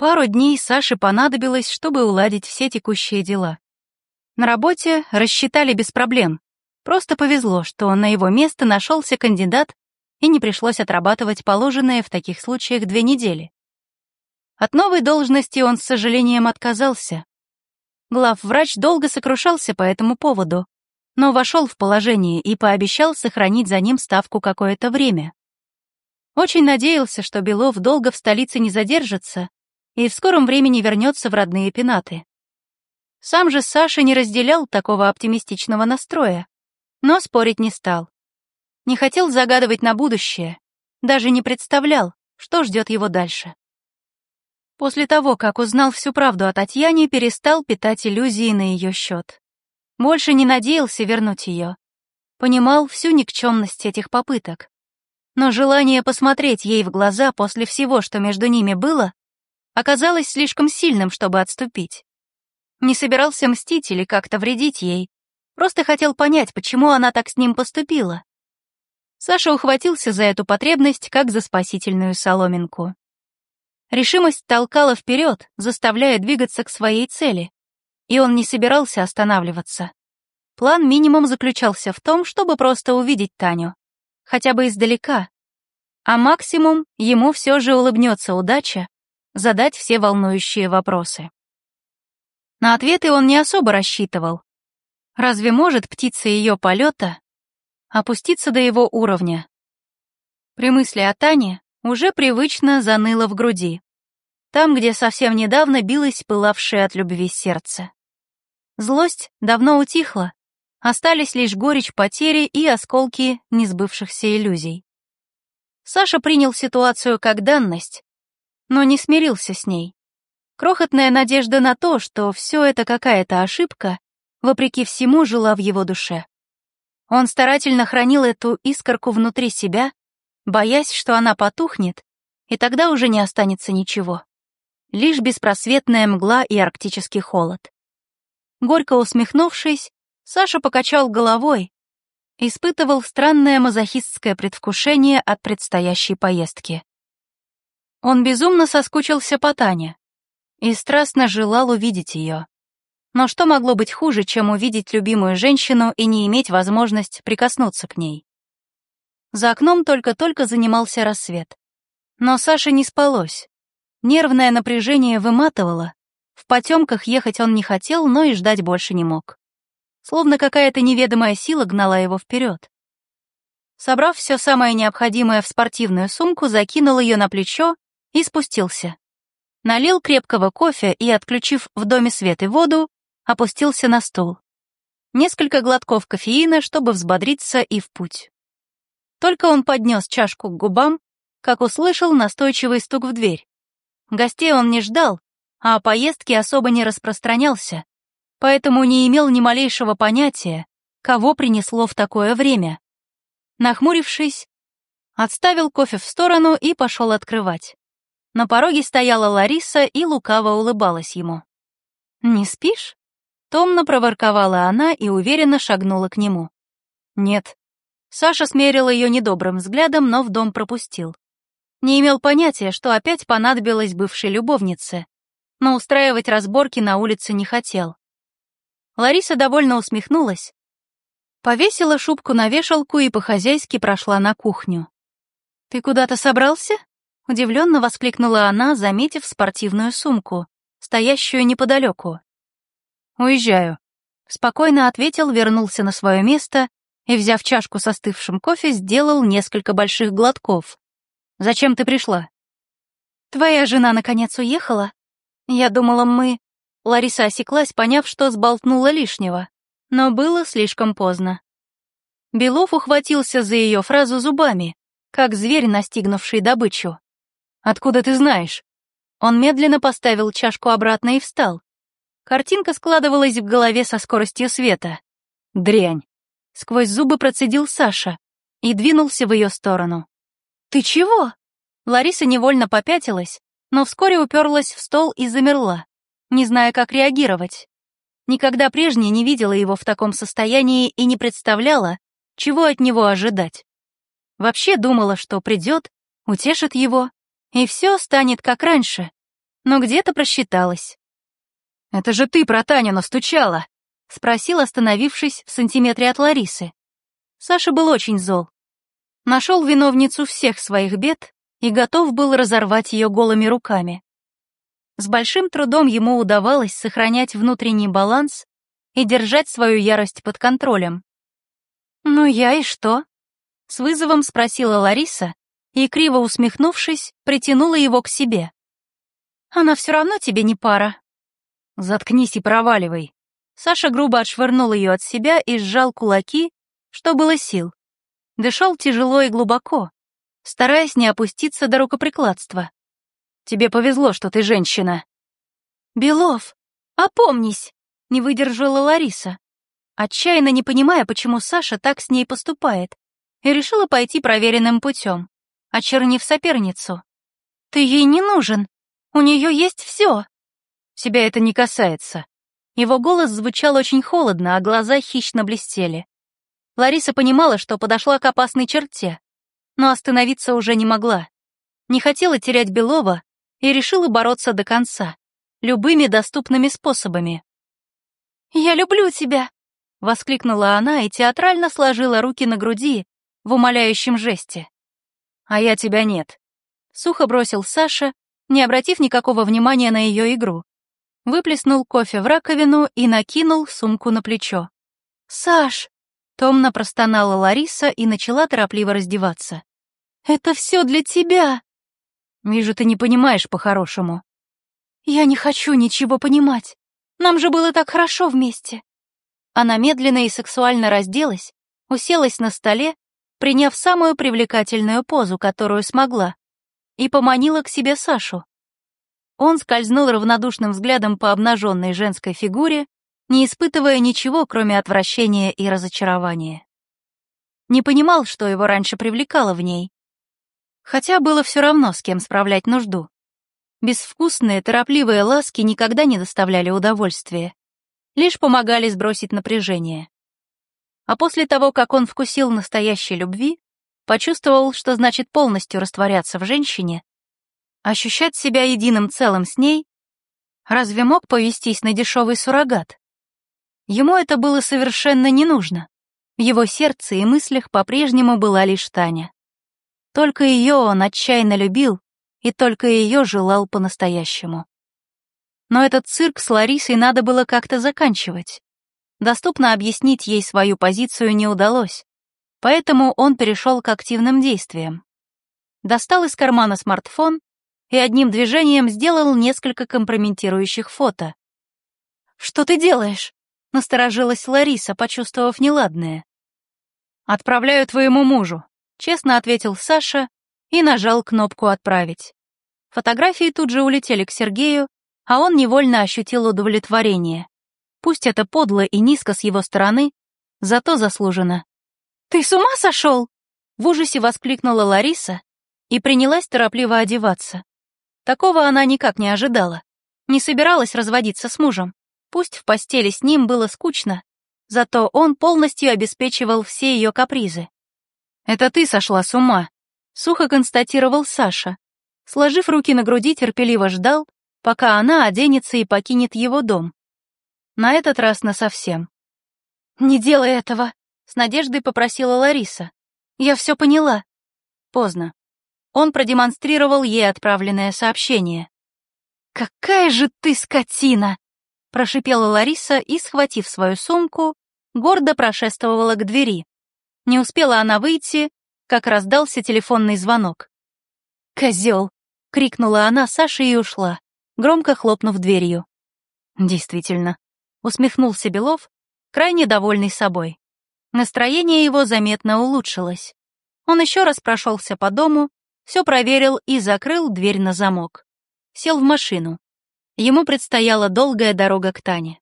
Пару дней Саше понадобилось, чтобы уладить все текущие дела. На работе рассчитали без проблем. Просто повезло, что на его место нашелся кандидат, и не пришлось отрабатывать положенные в таких случаях две недели. От новой должности он с сожалением отказался. Главврач долго сокрушался по этому поводу, но вошел в положение и пообещал сохранить за ним ставку какое-то время. Очень надеялся, что Белов долго в столице не задержится и в скором времени вернется в родные пенаты. Сам же Саша не разделял такого оптимистичного настроя, но спорить не стал. Не хотел загадывать на будущее, даже не представлял, что ждет его дальше. После того, как узнал всю правду о Татьяне, перестал питать иллюзии на ее счет. Больше не надеялся вернуть ее. Понимал всю никчемность этих попыток. Но желание посмотреть ей в глаза после всего, что между ними было, оказалось слишком сильным, чтобы отступить. Не собирался мстить или как-то вредить ей, просто хотел понять, почему она так с ним поступила. Саша ухватился за эту потребность, как за спасительную соломинку. Решимость толкала вперед, заставляя двигаться к своей цели, и он не собирался останавливаться. План минимум заключался в том, чтобы просто увидеть Таню, хотя бы издалека, а максимум ему все же улыбнется удача, задать все волнующие вопросы. На ответы он не особо рассчитывал. Разве может птица ее полета опуститься до его уровня? При мысли о Тане уже привычно заныло в груди, там, где совсем недавно билось пылавшее от любви сердце. Злость давно утихла, остались лишь горечь потери и осколки несбывшихся иллюзий. Саша принял ситуацию как данность, но не смирился с ней. Крохотная надежда на то, что все это какая-то ошибка, вопреки всему жила в его душе. Он старательно хранил эту искорку внутри себя, боясь, что она потухнет, и тогда уже не останется ничего. Лишь беспросветная мгла и арктический холод. Горько усмехнувшись, Саша покачал головой, испытывал странное мазохистское предвкушение от предстоящей поездки. Он безумно соскучился по Тане и страстно желал увидеть ее. Но что могло быть хуже, чем увидеть любимую женщину и не иметь возможность прикоснуться к ней? За окном только-только занимался рассвет. Но Саше не спалось. Нервное напряжение выматывало. В потемках ехать он не хотел, но и ждать больше не мог. Словно какая-то неведомая сила гнала его вперед. Собрав все самое необходимое в спортивную сумку, закинул ее на плечо и спустился. Налил крепкого кофе и, отключив в доме свет и воду, опустился на стул. Несколько глотков кофеина, чтобы взбодриться и в путь. Только он поднес чашку к губам, как услышал настойчивый стук в дверь. Гостей он не ждал, а о поездке особо не распространялся, поэтому не имел ни малейшего понятия, кого принесло в такое время. Нахмурившись, отставил кофе в сторону и пошел открывать. На пороге стояла Лариса и лукаво улыбалась ему. «Не спишь?» Томно проворковала она и уверенно шагнула к нему. «Нет». Саша смерил ее недобрым взглядом, но в дом пропустил. Не имел понятия, что опять понадобилось бывшей любовнице, но устраивать разборки на улице не хотел. Лариса довольно усмехнулась, повесила шубку на вешалку и по-хозяйски прошла на кухню. «Ты куда-то собрался?» Удивленно воскликнула она, заметив спортивную сумку, стоящую неподалеку. «Уезжаю», — спокойно ответил, вернулся на свое место и, взяв чашку со остывшим кофе, сделал несколько больших глотков. «Зачем ты пришла?» «Твоя жена, наконец, уехала? Я думала, мы...» Лариса осеклась, поняв, что сболтнула лишнего, но было слишком поздно. Белов ухватился за ее фразу зубами, как зверь, настигнувший добычу. Откуда ты знаешь?» Он медленно поставил чашку обратно и встал. Картинка складывалась в голове со скоростью света. «Дрянь!» Сквозь зубы процедил Саша и двинулся в ее сторону. «Ты чего?» Лариса невольно попятилась, но вскоре уперлась в стол и замерла, не зная, как реагировать. Никогда прежде не видела его в таком состоянии и не представляла, чего от него ожидать. Вообще думала, что придет, утешит его, и все станет как раньше. но где-то просчиталась. «Это же ты про Таню настучала!» — спросил, остановившись в сантиметре от Ларисы. Саша был очень зол. Нашел виновницу всех своих бед и готов был разорвать ее голыми руками. С большим трудом ему удавалось сохранять внутренний баланс и держать свою ярость под контролем. «Ну я и что?» — с вызовом спросила Лариса и, криво усмехнувшись, притянула его к себе. «Она все равно тебе не пара». «Заткнись и проваливай». Саша грубо отшвырнул ее от себя и сжал кулаки, что было сил. Дышал тяжело и глубоко, стараясь не опуститься до рукоприкладства. «Тебе повезло, что ты женщина». «Белов, опомнись!» — не выдержала Лариса, отчаянно не понимая, почему Саша так с ней поступает, и решила пойти проверенным путем, очернив соперницу. «Ты ей не нужен, у нее есть все!» «Тебя это не касается». Его голос звучал очень холодно, а глаза хищно блестели. Лариса понимала, что подошла к опасной черте, но остановиться уже не могла. Не хотела терять Белова и решила бороться до конца, любыми доступными способами. «Я люблю тебя!» — воскликнула она и театрально сложила руки на груди в умоляющем жесте. «А я тебя нет», — сухо бросил Саша, не обратив никакого внимания на ее игру. Выплеснул кофе в раковину и накинул сумку на плечо. «Саш!» — томно простонала Лариса и начала торопливо раздеваться. «Это все для тебя!» «Вижу, ты не понимаешь по-хорошему». «Я не хочу ничего понимать. Нам же было так хорошо вместе. Она медленно и сексуально разделась, уселась на столе, приняв самую привлекательную позу, которую смогла, и поманила к себе Сашу. Он скользнул равнодушным взглядом по обнаженной женской фигуре, не испытывая ничего, кроме отвращения и разочарования. Не понимал, что его раньше привлекало в ней. Хотя было все равно, с кем справлять нужду. Безвкусные, торопливые ласки никогда не доставляли удовольствия лишь помогали сбросить напряжение. А после того, как он вкусил настоящей любви, почувствовал, что значит полностью растворяться в женщине, ощущать себя единым целым с ней, разве мог повестись на дешевый суррогат? Ему это было совершенно не нужно. В его сердце и мыслях по-прежнему была лишь Таня. Только ее он отчаянно любил и только ее желал по-настоящему. Но этот цирк с Ларисой надо было как-то заканчивать. Доступно объяснить ей свою позицию не удалось, поэтому он перешел к активным действиям. Достал из кармана смартфон и одним движением сделал несколько компрометирующих фото. «Что ты делаешь?» — насторожилась Лариса, почувствовав неладное. «Отправляю твоему мужу», — честно ответил Саша и нажал кнопку «Отправить». Фотографии тут же улетели к Сергею, а он невольно ощутил удовлетворение. Пусть это подло и низко с его стороны, зато заслуженно. «Ты с ума сошел?» — в ужасе воскликнула Лариса и принялась торопливо одеваться. Такого она никак не ожидала. Не собиралась разводиться с мужем. Пусть в постели с ним было скучно, зато он полностью обеспечивал все ее капризы. «Это ты сошла с ума», — сухо констатировал Саша. Сложив руки на груди, терпеливо ждал, пока она оденется и покинет его дом. На этот раз насовсем. «Не делай этого», — с надеждой попросила Лариса. «Я все поняла». Поздно. Он продемонстрировал ей отправленное сообщение. «Какая же ты скотина!» — прошипела Лариса и, схватив свою сумку, гордо прошествовала к двери. Не успела она выйти, как раздался телефонный звонок. «Козел!» — крикнула она Саше и ушла громко хлопнув дверью. Действительно, усмехнулся Белов, крайне довольный собой. Настроение его заметно улучшилось. Он еще раз прошелся по дому, все проверил и закрыл дверь на замок. Сел в машину. Ему предстояла долгая дорога к Тане.